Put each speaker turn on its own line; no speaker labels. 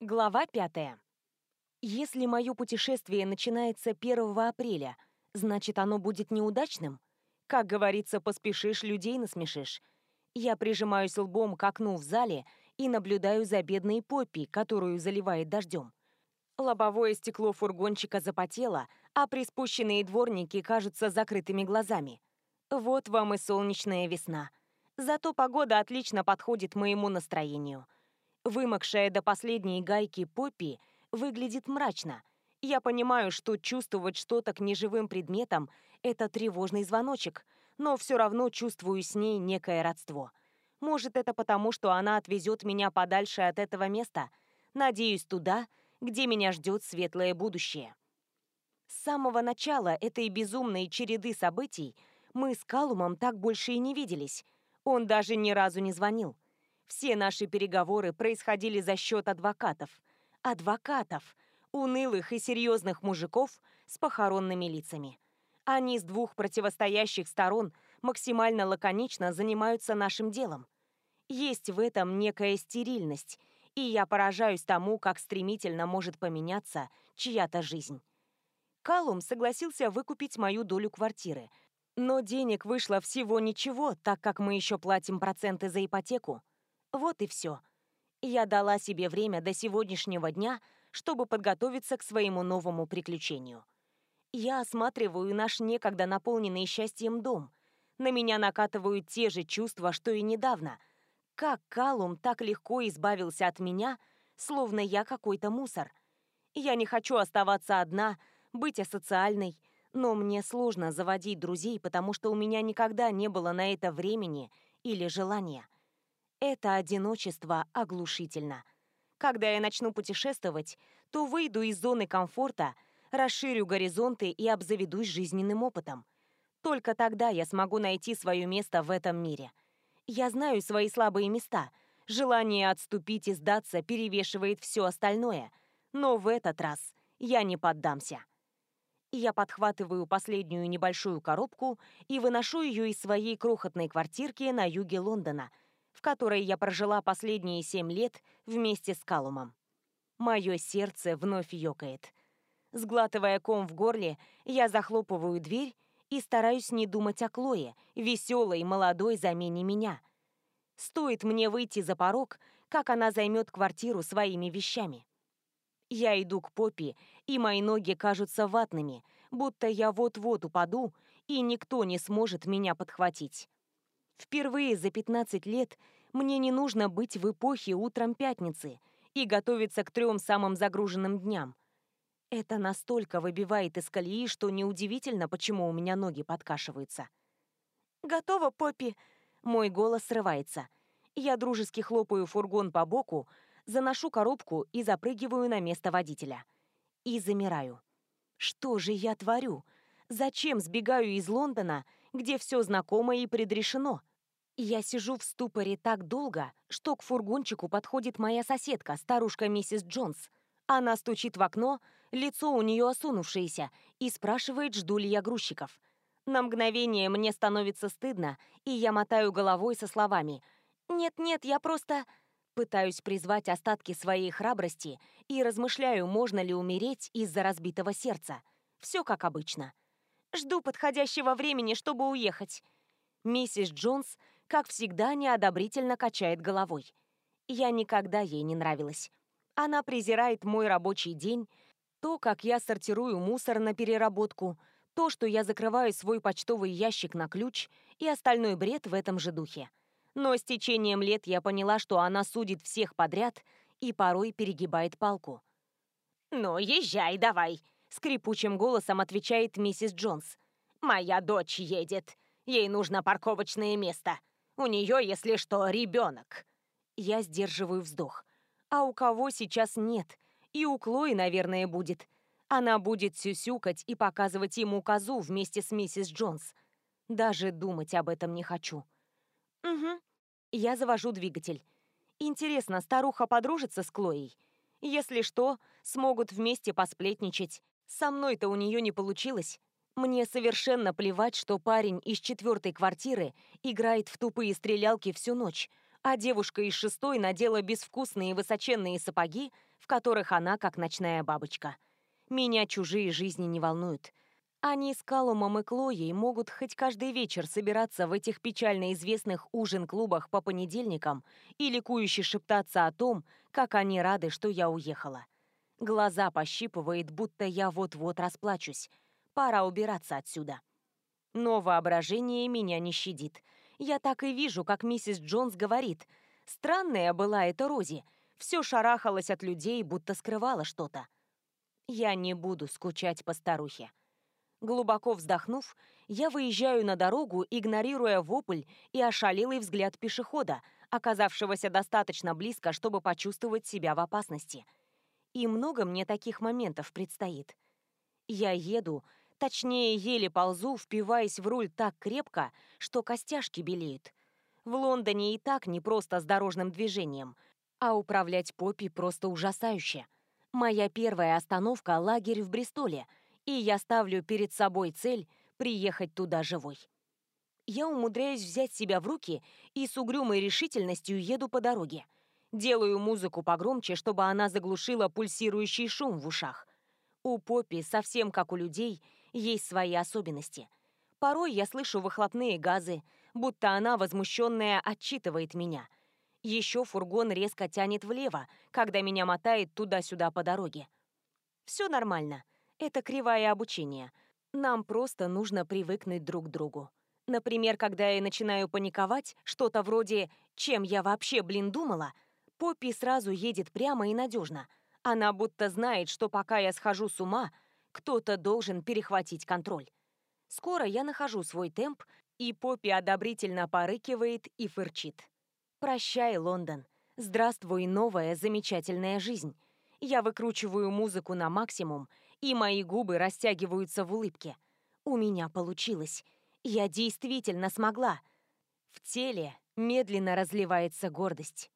Глава пятая. Если мое путешествие начинается 1 апреля, значит оно будет неудачным? Как говорится, поспешишь, людей насмешишь. Я прижимаюсь лбом к окну в зале и наблюдаю за бедной Поппи, которую заливает дождем. Лобовое стекло фургончика запотело, а приспущенные дворники кажутся закрытыми глазами. Вот вам и солнечная весна. Зато погода отлично подходит моему настроению – Вымокшая до последней гайки Поппи выглядит мрачно. Я понимаю, что чувствовать что-то к неживым предметам – это тревожный звоночек, но все равно чувствую с ней некое родство. Может, это потому, что она отвезет меня подальше от этого места? Надеюсь, туда, где меня ждет светлое будущее. С самого начала этой безумной череды событий мы с Калумом так больше и не виделись. Он даже ни разу не звонил. Все наши переговоры происходили за счет адвокатов. Адвокатов! Унылых и серьезных мужиков с похоронными лицами. Они с двух противостоящих сторон максимально лаконично занимаются нашим делом. Есть в этом некая стерильность, и я поражаюсь тому, как стремительно может поменяться чья-то жизнь. Калум согласился выкупить мою долю квартиры, но денег вышло всего ничего, так как мы еще платим проценты за ипотеку. Вот и все. Я дала себе время до сегодняшнего дня, чтобы подготовиться к своему новому приключению. Я осматриваю наш некогда наполненный счастьем дом. На меня накатывают те же чувства, что и недавно. Как Калум так легко избавился от меня, словно я какой-то мусор. Я не хочу оставаться одна, быть асоциальной, но мне сложно заводить друзей, потому что у меня никогда не было на это времени или желания. Это одиночество оглушительно. Когда я начну путешествовать, то выйду из зоны комфорта, расширю горизонты и обзаведусь жизненным опытом. Только тогда я смогу найти свое место в этом мире. Я знаю свои слабые места. Желание отступить и сдаться перевешивает все остальное. Но в этот раз я не поддамся. Я подхватываю последнюю небольшую коробку и выношу ее из своей крохотной квартирки на юге Лондона – в которой я прожила последние семь лет вместе с Калумом. Мое сердце вновь ёкает. Сглатывая ком в горле, я захлопываю дверь и стараюсь не думать о Клое, веселой, молодой замене меня. Стоит мне выйти за порог, как она займет квартиру своими вещами. Я иду к Поппи, и мои ноги кажутся ватными, будто я вот-вот упаду, и никто не сможет меня подхватить. Впервые за 15 лет мне не нужно быть в эпохе утром пятницы и готовиться к трем самым загруженным дням. Это настолько выбивает из колеи, что неудивительно, почему у меня ноги подкашиваются. «Готово, Поппи!» Мой голос срывается. Я дружески хлопаю фургон по боку, заношу коробку и запрыгиваю на место водителя. И замираю. Что же я творю? Зачем сбегаю из Лондона, где все знакомо и предрешено? Я сижу в ступоре так долго, что к фургончику подходит моя соседка, старушка миссис Джонс. Она стучит в окно, лицо у нее осунувшееся, и спрашивает, жду ли я грузчиков. На мгновение мне становится стыдно, и я мотаю головой со словами «Нет-нет, я просто...» Пытаюсь призвать остатки своей храбрости и размышляю, можно ли умереть из-за разбитого сердца. Все как обычно. Жду подходящего времени, чтобы уехать. Миссис Джонс как всегда, неодобрительно качает головой. Я никогда ей не нравилась. Она презирает мой рабочий день, то, как я сортирую мусор на переработку, то, что я закрываю свой почтовый ящик на ключ и остальной бред в этом же духе. Но с течением лет я поняла, что она судит всех подряд и порой перегибает палку. «Ну, езжай давай», — скрипучим голосом отвечает миссис Джонс. «Моя дочь едет. Ей нужно парковочное место. У нее, если что, ребенок. Я сдерживаю вздох. А у кого сейчас нет? И у Клои, наверное, будет. Она будет сюсюкать и показывать ему козу вместе с миссис Джонс. Даже думать об этом не хочу. Угу. Я завожу двигатель. Интересно, старуха подружится с Клоей? Если что, смогут вместе посплетничать. Со мной-то у нее не получилось. Мне совершенно плевать, что парень из четвертой квартиры играет в тупые стрелялки всю ночь. а девушка из шестой надела безвкусные высоченные сапоги, в которых она как ночная бабочка. Меня чужие жизни не волнуют. Они с Калумом и Клоей могут хоть каждый вечер собираться в этих печально известных ужин-клубах по понедельникам и ликующе шептаться о том, как они рады, что я уехала. Глаза пощипывает, будто я вот-вот расплачусь. Пора убираться отсюда. Но воображение меня не щадит. Я так и вижу, как миссис Джонс говорит. Странная была эта Рози. Все шарахалось от людей, будто скрывала что-то. Я не буду скучать по старухе. Глубоко вздохнув, я выезжаю на дорогу, игнорируя вопль и ошалелый взгляд пешехода, оказавшегося достаточно близко, чтобы почувствовать себя в опасности. И много мне таких моментов предстоит. Я еду, точнее, еле ползу, впиваясь в руль так крепко, что костяшки белеют. В Лондоне и так не просто с дорожным движением, а управлять Поппи просто ужасающе. Моя первая остановка — лагерь в Бристоле — и я ставлю перед собой цель приехать туда живой. Я умудряюсь взять себя в руки и с угрюмой решительностью еду по дороге. Делаю музыку погромче, чтобы она заглушила пульсирующий шум в ушах. У Поппи, совсем как у людей, есть свои особенности. Порой я слышу выхлопные газы, будто она, возмущенная, отчитывает меня. Еще фургон резко тянет влево, когда меня мотает туда-сюда по дороге. Все нормально. Это кривое обучение. Нам просто нужно привыкнуть друг к другу. Например, когда я начинаю паниковать, что-то вроде «чем я вообще, блин, думала?», Поппи сразу едет прямо и надежно. Она будто знает, что пока я схожу с ума, кто-то должен перехватить контроль. Скоро я нахожу свой темп, и Поппи одобрительно порыкивает и фырчит. «Прощай, Лондон. Здравствуй, новая замечательная жизнь». Я выкручиваю музыку на максимум и мои губы растягиваются в улыбке. У меня получилось. Я действительно смогла. В теле медленно разливается гордость.